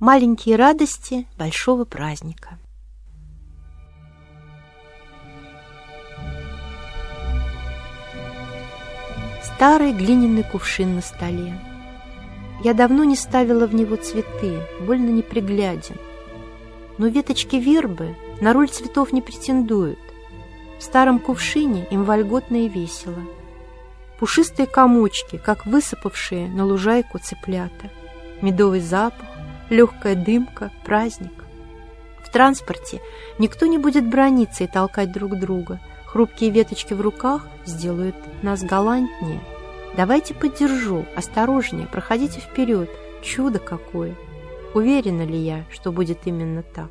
Маленькие радости большого праздника. Старый глиняный кувшин на столе. Я давно не ставила в него цветы, больно непригляден. Но веточки вербы на роль цветов не претендуют. В старом кувшине им вольготно и весело. Пушистые комочки, как высыпавшие на лужайку цыплята. Медовый запах, легкая дымка, праздник. В транспорте никто не будет брониться и толкать друг друга. Хрупкие веточки в руках сделают нас галантнее. Давайте поддержу, осторожнее, проходите вперед. Чудо какое! Уверена ли я, что будет именно так?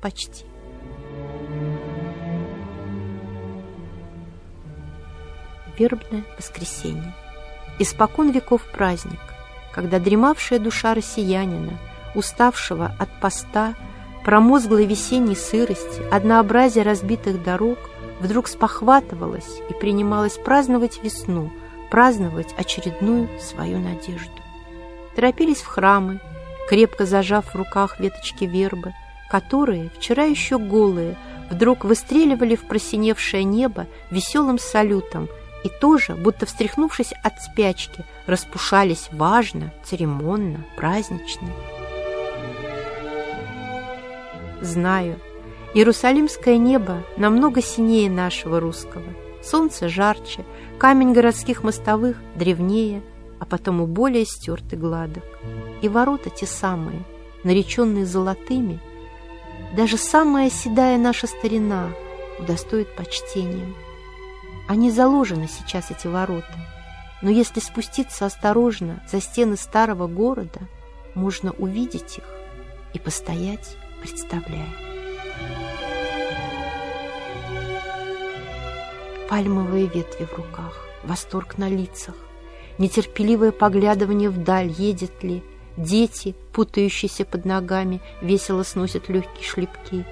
Почти. Вербное воскресенье. Испокон веков праздник, когда дремавшая душа россиянина, уставшего от поста, промозглой весенней сырости, однообразия разбитых дорог, вдруг спохватывалась и принималась праздновать весну, праздновать очередную свою надежду. Торопились в храмы, крепко зажав в руках веточки вербы, которые, вчера еще голые, вдруг выстреливали в просиневшее небо веселым салютом и тоже, будто встряхнувшись от спячки, распушались важно, церемонно, празднично. Знаю, Иерусалимское небо намного синее нашего русского, солнце жарче, камень городских мостовых древнее, а потому более стертый гладок. И ворота те самые, нареченные золотыми, даже самая седая наша старина удостоит почтением. Они заложены сейчас, эти ворота, но если спуститься осторожно за стены старого города, можно увидеть их и постоять, представляя. Пальмовые ветви в руках, восторг на лицах, нетерпеливое поглядывание вдаль, едет ли, дети, путающиеся под ногами, весело сносят легкие шлепки.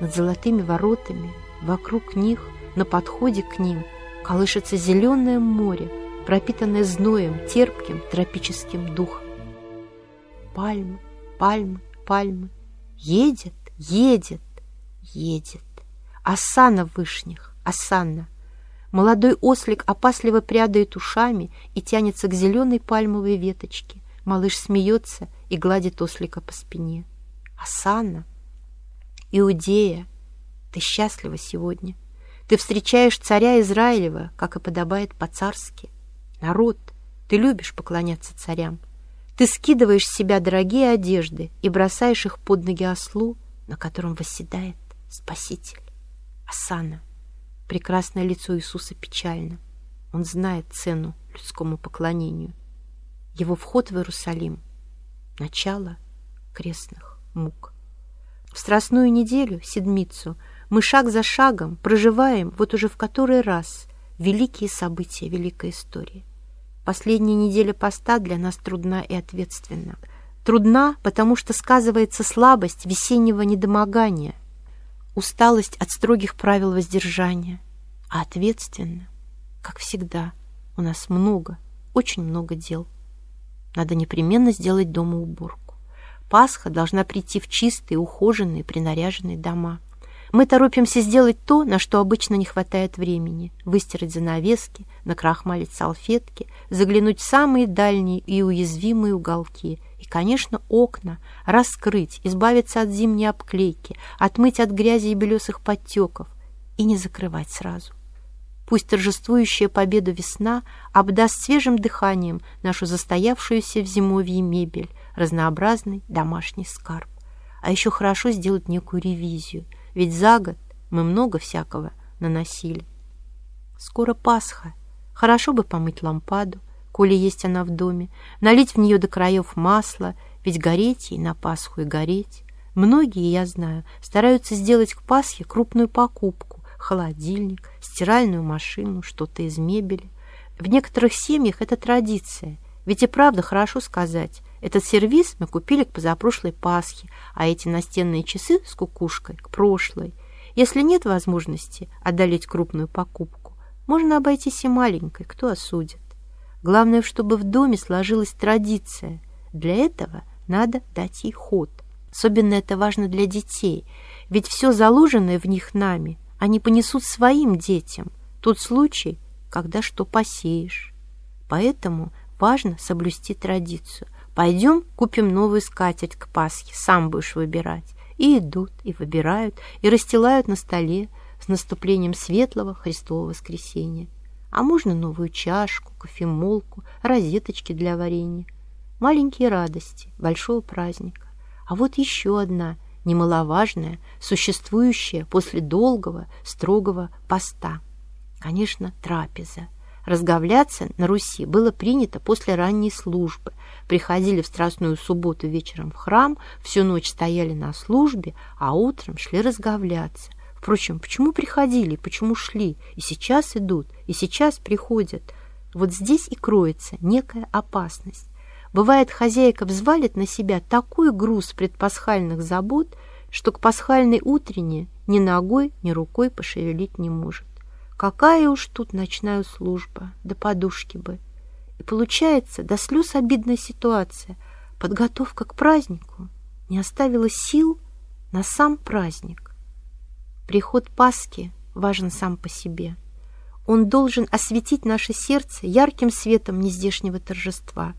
Над золотыми воротами, вокруг них, на подходе к ним, колышется зеленое море, пропитанное зноем, терпким тропическим духом. Пальмы, пальмы, пальмы. Едет, едет, едет. Осана в вышних, осанна. Молодой ослик опасливо прядает ушами и тянется к зеленой пальмовой веточке. Малыш смеется и гладит ослика по спине. Асана, Иудея, ты счастлива сегодня. Ты встречаешь царя Израилева, как и подобает по-царски. Народ, ты любишь поклоняться царям. Ты скидываешь с себя дорогие одежды и бросаешь их под ноги ослу, на котором восседает Спаситель. Асана. Прекрасное лицо Иисуса печально. Он знает цену людскому поклонению. Его вход в Иерусалим — начало крестных мук. В Страстную неделю, Седмицу, мы шаг за шагом проживаем вот уже в который раз великие события великой истории. Последняя неделя поста для нас трудна и ответственна. Трудна, потому что сказывается слабость весеннего недомогания — усталость от строгих правил воздержания, а ответственно, как всегда, у нас много, очень много дел. Надо непременно сделать дома уборку. Пасха должна прийти в чистые, ухоженные, принаряженные дома. Мы торопимся сделать то, на что обычно не хватает времени. Выстирать занавески, накрахмалить салфетки, заглянуть в самые дальние и уязвимые уголки и, конечно, окна раскрыть, избавиться от зимней обклейки, отмыть от грязи и белесых подтеков и не закрывать сразу. Пусть торжествующая победу весна обдаст свежим дыханием нашу застоявшуюся в зимовье мебель, разнообразный домашний скарб. А еще хорошо сделать некую ревизию, ведь за год мы много всякого наносили. Скоро Пасха. Хорошо бы помыть лампаду, коли есть она в доме, налить в нее до краев масла, ведь гореть ей на Пасху и гореть. Многие, я знаю, стараются сделать к Пасхе крупную покупку, холодильник, стиральную машину, что-то из мебели. В некоторых семьях это традиция, ведь и правда хорошо сказать, этот сервиз мы купили к позапрошлой Пасхе, а эти настенные часы с кукушкой к прошлой. Если нет возможности одолеть крупную покупку, можно обойтись и маленькой, кто осудит. Главное, чтобы в доме сложилась традиция. Для этого надо дать ей ход. Особенно это важно для детей, ведь все заложенное в них нами они понесут своим детям. Тот случай, когда что посеешь. Поэтому важно соблюсти традицию. Пойдем купим новую скатерть к Пасхе, сам будешь выбирать. И идут, и выбирают, и расстилают на столе с наступлением светлого Христового воскресения. А можно новую чашку, кофемолку, розеточки для варенья. Маленькие радости большого праздника. А вот еще одна, немаловажная, существующая после долгого, строгого поста. Конечно, трапеза. Разговляться на Руси было принято после ранней службы. Приходили в Страстную субботу вечером в храм, всю ночь стояли на службе, а утром шли разговляться. Впрочем, почему приходили, почему шли, и сейчас идут, и сейчас приходят? Вот здесь и кроется некая опасность. Бывает, хозяйка взвалит на себя такой груз предпасхальных забот, что к пасхальной утренне ни ногой, ни рукой пошевелить не может. Какая уж тут ночная служба, да подушки бы. И получается до слез обидная ситуация. Подготовка к празднику не оставила сил на сам праздник. Приход Пасхи важен сам по себе. Он должен осветить наше сердце ярким светом нездешнего торжества.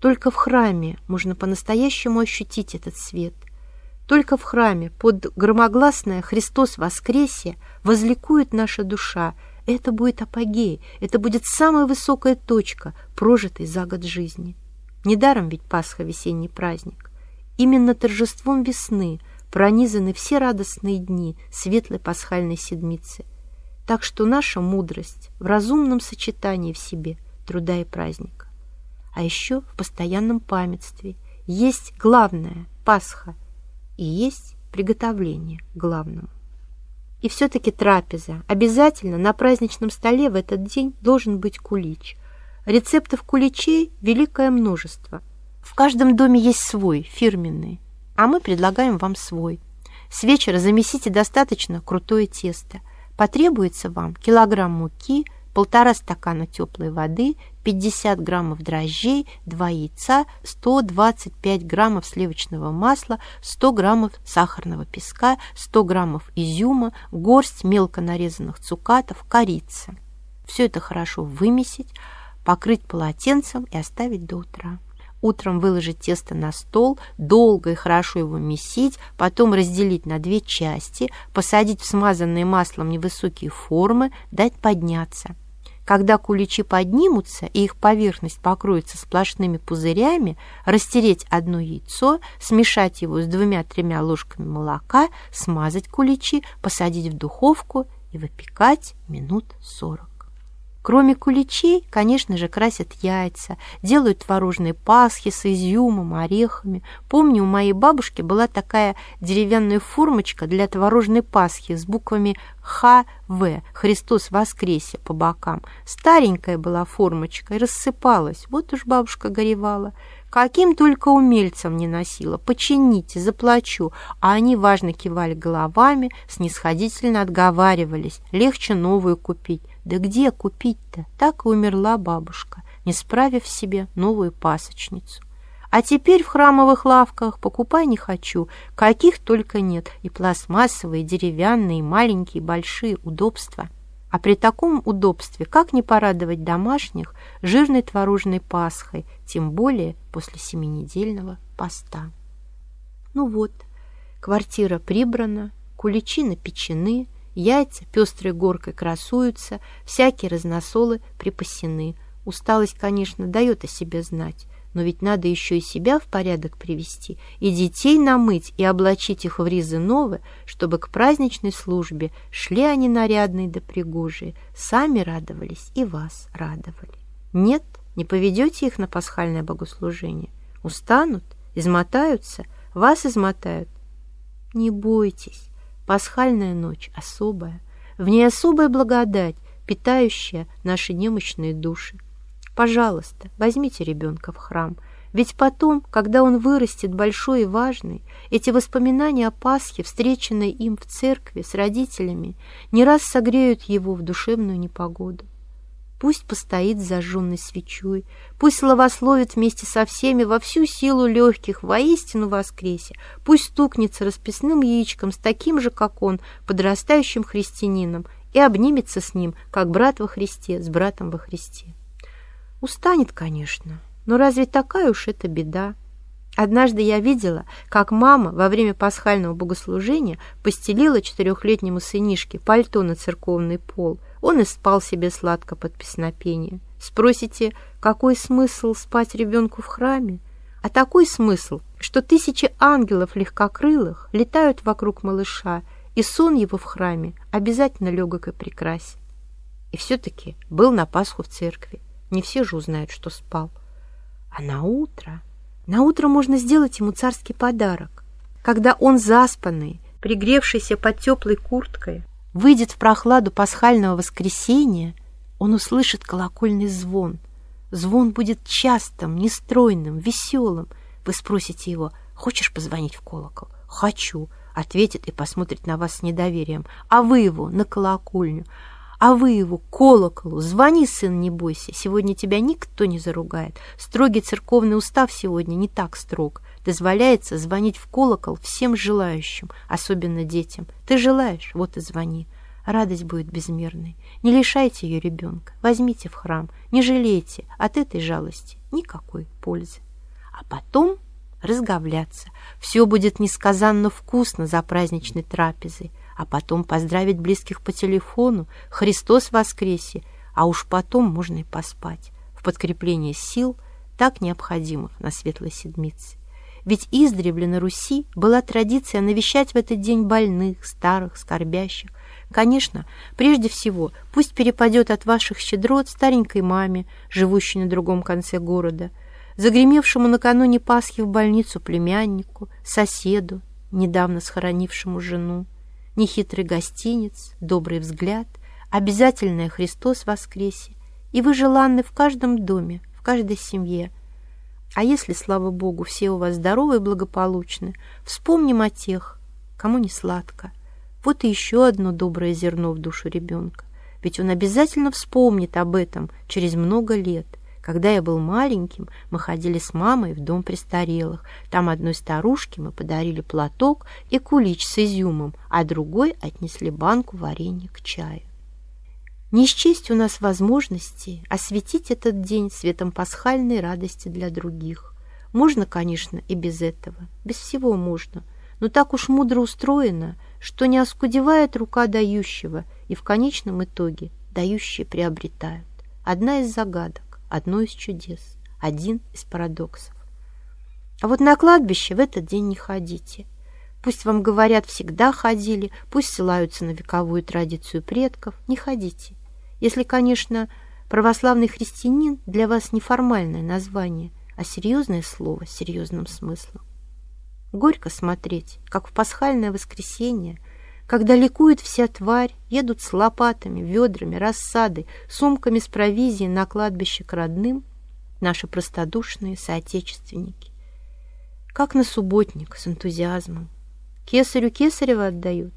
Только в храме можно по-настоящему ощутить этот свет. Только в храме под громогласное «Христос воскресе» возликует наша душа. Это будет апогей, это будет самая высокая точка, прожитой за год жизни. Недаром ведь Пасха — весенний праздник. Именно торжеством весны — пронизаны все радостные дни светлой пасхальной седмицы. Так что наша мудрость в разумном сочетании в себе труда и праздника. А еще в постоянном памятстве есть главное – Пасха, и есть приготовление к главному. И все-таки трапеза. Обязательно на праздничном столе в этот день должен быть кулич. Рецептов куличей великое множество. В каждом доме есть свой, фирменный а мы предлагаем вам свой. С вечера замесите достаточно крутое тесто. Потребуется вам килограмм муки, полтора стакана теплой воды, 50 граммов дрожжей, 2 яйца, 125 граммов сливочного масла, 100 граммов сахарного песка, 100 граммов изюма, горсть мелко нарезанных цукатов, корица. Все это хорошо вымесить, покрыть полотенцем и оставить до утра. Утром выложить тесто на стол, долго и хорошо его месить, потом разделить на две части, посадить в смазанные маслом невысокие формы, дать подняться. Когда куличи поднимутся и их поверхность покроется сплошными пузырями, растереть одно яйцо, смешать его с двумя-тремя ложками молока, смазать куличи, посадить в духовку и выпекать минут сорок. Кроме куличей, конечно же, красят яйца, делают творожные пасхи с изюмом, орехами. Помню, у моей бабушки была такая деревянная формочка для творожной пасхи с буквами ХВ «Христос воскресе» по бокам. Старенькая была формочка и рассыпалась. Вот уж бабушка горевала. Каким только умельцам не носила. Почините, заплачу. А они важно кивали головами, снисходительно отговаривались. Легче новую купить. Да где купить-то? Так и умерла бабушка, не справив себе новую пасочницу. А теперь в храмовых лавках покупай не хочу, каких только нет, и пластмассовые, деревянные, и маленькие, большие удобства. А при таком удобстве как не порадовать домашних жирной творожной пасхой, тем более после семинедельного поста. Ну вот, квартира прибрана, куличи напечены, Яйца пестрой горкой красуются, всякие разносолы припасены. Усталость, конечно, дает о себе знать, но ведь надо еще и себя в порядок привести, и детей намыть, и облачить их в ризы новые, чтобы к праздничной службе шли они нарядные да пригожие, сами радовались и вас радовали. Нет, не поведете их на пасхальное богослужение. Устанут, измотаются, вас измотают. Не бойтесь, Пасхальная ночь особая, в ней особая благодать, питающая наши немощные души. Пожалуйста, возьмите ребенка в храм, ведь потом, когда он вырастет большой и важный, эти воспоминания о Пасхе, встреченные им в церкви с родителями, не раз согреют его в душевную непогоду. Пусть постоит с зажженной свечой, пусть славословит вместе со всеми во всю силу легких, воистину воскресе, пусть стукнется расписным яичком с таким же, как он, подрастающим христианином, и обнимется с ним, как брат во Христе, с братом во Христе. Устанет, конечно, но разве такая уж это беда? Однажды я видела, как мама во время пасхального богослужения постелила четырехлетнему сынишке пальто на церковный пол. Он и спал себе сладко под песнопение. Спросите, какой смысл спать ребенку в храме? А такой смысл, что тысячи ангелов легкокрылых летают вокруг малыша, и сон его в храме обязательно легок и прекрасен. И все-таки был на Пасху в церкви. Не все же узнают, что спал. А на утро... На утро можно сделать ему царский подарок. Когда он заспанный, пригревшийся под теплой курткой, выйдет в прохладу пасхального воскресенья, он услышит колокольный звон. Звон будет частым, нестройным, веселым. Вы спросите его, хочешь позвонить в колокол? Хочу, ответит и посмотрит на вас с недоверием. А вы его на колокольню а вы его колоколу. Звони, сын, не бойся, сегодня тебя никто не заругает. Строгий церковный устав сегодня не так строг. Дозволяется звонить в колокол всем желающим, особенно детям. Ты желаешь, вот и звони. Радость будет безмерной. Не лишайте ее ребенка. Возьмите в храм. Не жалейте. От этой жалости никакой пользы. А потом разговляться. Все будет несказанно вкусно за праздничной трапезой а потом поздравить близких по телефону «Христос воскресе!», а уж потом можно и поспать, в подкрепление сил, так необходимых на Светлой Седмице. Ведь издревле на Руси была традиция навещать в этот день больных, старых, скорбящих. Конечно, прежде всего, пусть перепадет от ваших щедрот старенькой маме, живущей на другом конце города, загремевшему накануне Пасхи в больницу племяннику, соседу, недавно схоронившему жену нехитрый гостиниц, добрый взгляд, обязательное Христос воскресе, и вы желанны в каждом доме, в каждой семье. А если, слава Богу, все у вас здоровы и благополучны, вспомним о тех, кому не сладко. Вот и еще одно доброе зерно в душу ребенка. Ведь он обязательно вспомнит об этом через много лет, когда я был маленьким, мы ходили с мамой в дом престарелых. Там одной старушке мы подарили платок и кулич с изюмом, а другой отнесли банку варенья к чаю. Не счесть у нас возможности осветить этот день светом пасхальной радости для других. Можно, конечно, и без этого, без всего можно, но так уж мудро устроено, что не оскудевает рука дающего, и в конечном итоге дающие приобретают. Одна из загадок одно из чудес, один из парадоксов. А вот на кладбище в этот день не ходите. Пусть вам говорят, всегда ходили, пусть ссылаются на вековую традицию предков, не ходите. Если, конечно, православный христианин для вас не формальное название, а серьезное слово с серьезным смыслом. Горько смотреть, как в пасхальное воскресенье – когда ликует вся тварь, едут с лопатами, ведрами, рассадой, сумками с провизией на кладбище к родным наши простодушные соотечественники. Как на субботник, с энтузиазмом. Кесарю Кесарева отдают,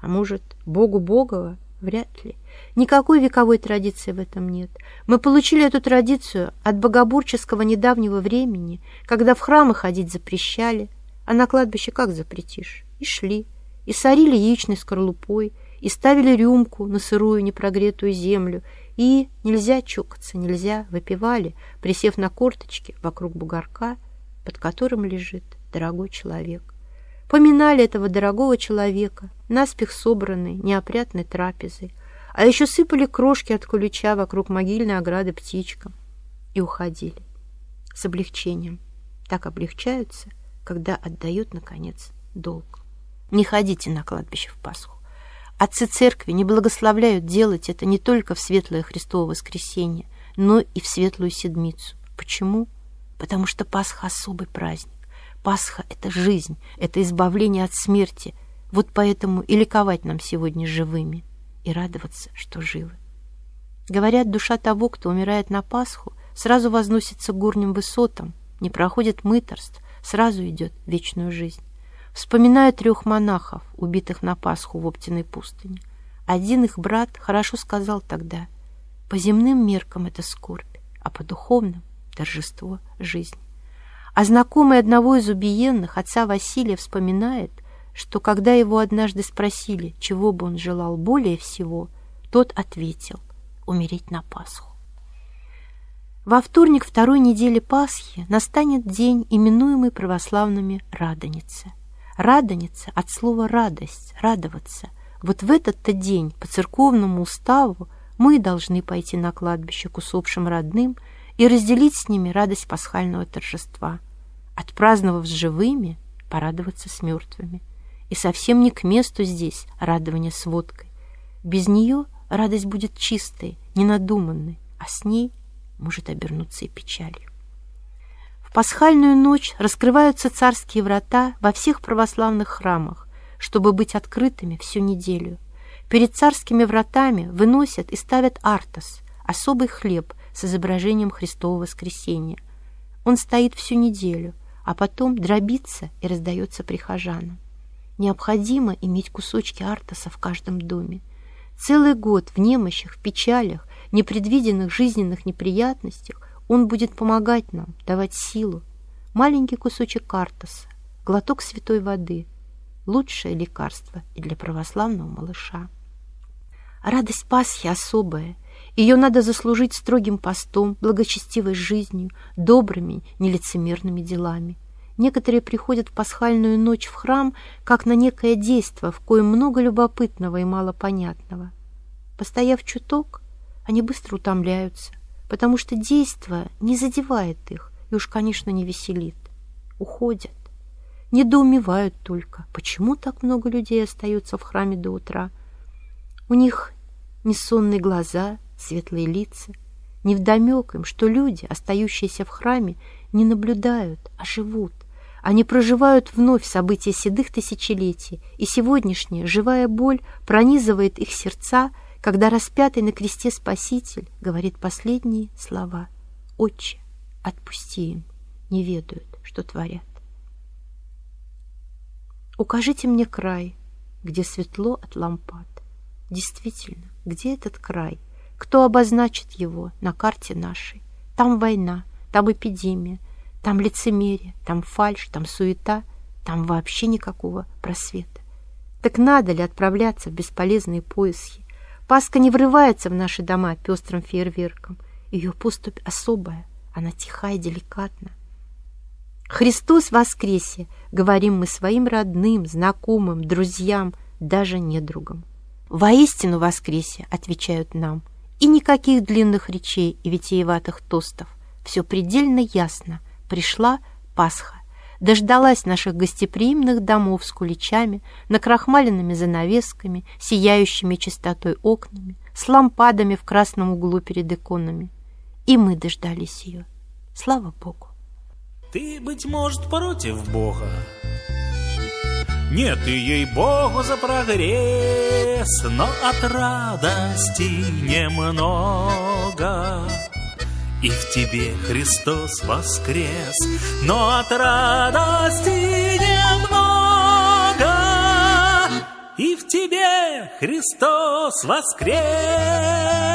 а может, Богу Богова? Вряд ли. Никакой вековой традиции в этом нет. Мы получили эту традицию от богобурческого недавнего времени, когда в храмы ходить запрещали, а на кладбище как запретишь? И шли и сорили яичной скорлупой, и ставили рюмку на сырую непрогретую землю, и нельзя чокаться, нельзя, выпивали, присев на корточки вокруг бугорка, под которым лежит дорогой человек. Поминали этого дорогого человека, наспех собранной, неопрятной трапезой, а еще сыпали крошки от кулича вокруг могильной ограды птичкам и уходили с облегчением. Так облегчаются, когда отдают, наконец, долг. Не ходите на кладбище в Пасху. Отцы церкви не благословляют делать это не только в светлое Христово воскресенье, но и в светлую седмицу. Почему? Потому что Пасха — особый праздник. Пасха — это жизнь, это избавление от смерти. Вот поэтому и ликовать нам сегодня живыми, и радоваться, что живы. Говорят, душа того, кто умирает на Пасху, сразу возносится к горним высотам, не проходит мыторств, сразу идет вечную жизнь. Вспоминаю трех монахов, убитых на Пасху в Оптиной пустыне. Один их брат хорошо сказал тогда, По земным меркам это скорбь, а по духовным — торжество жизни. А знакомый одного из убиенных, отца Василия, вспоминает, что когда его однажды спросили, чего бы он желал более всего, тот ответил — умереть на Пасху. Во вторник второй недели Пасхи настанет день, именуемый православными Радоница. Радоница от слова «радость», «радоваться». Вот в этот-то день по церковному уставу мы должны пойти на кладбище к усопшим родным и разделить с ними радость пасхального торжества. Отпраздновав с живыми, порадоваться с мертвыми. И совсем не к месту здесь радование с водкой. Без нее радость будет чистой, ненадуманной, а с ней может обернуться и печалью. В пасхальную ночь раскрываются царские врата во всех православных храмах, чтобы быть открытыми всю неделю. Перед царскими вратами выносят и ставят артос, особый хлеб с изображением Христового воскресения. Он стоит всю неделю, а потом дробится и раздается прихожанам. Необходимо иметь кусочки артоса в каждом доме. Целый год в немощах, в печалях, непредвиденных жизненных неприятностях он будет помогать нам, давать силу. Маленький кусочек картоса, глоток святой воды – лучшее лекарство и для православного малыша. Радость Пасхи особая. Ее надо заслужить строгим постом, благочестивой жизнью, добрыми, нелицемерными делами. Некоторые приходят в пасхальную ночь в храм, как на некое действо, в коем много любопытного и мало понятного. Постояв чуток, они быстро утомляются, потому что действо не задевает их и уж, конечно, не веселит. Уходят. Недоумевают только, почему так много людей остаются в храме до утра. У них несонные глаза, светлые лица. Невдомек им, что люди, остающиеся в храме, не наблюдают, а живут. Они проживают вновь события седых тысячелетий, и сегодняшняя живая боль пронизывает их сердца, когда распятый на кресте Спаситель говорит последние слова «Отче, отпусти им, не ведают, что творят». Укажите мне край, где светло от лампад. Действительно, где этот край? Кто обозначит его на карте нашей? Там война, там эпидемия, там лицемерие, там фальшь, там суета, там вообще никакого просвета. Так надо ли отправляться в бесполезные поиски, Пасха не врывается в наши дома пестрым фейерверком. Ее поступь особая, она тихая и деликатна. «Христос воскресе!» — говорим мы своим родным, знакомым, друзьям, даже недругам. «Воистину воскресе!» — отвечают нам. И никаких длинных речей и витиеватых тостов. Все предельно ясно. Пришла Пасха дождалась наших гостеприимных домов с куличами, накрахмаленными занавесками, сияющими чистотой окнами, с лампадами в красном углу перед иконами. И мы дождались ее. Слава Богу. Ты, быть может, против Бога? Нет, и ей-богу за прогресс, но от радости немного. И в тебе Христос воскрес, но от радости немного. И в тебе Христос воскрес.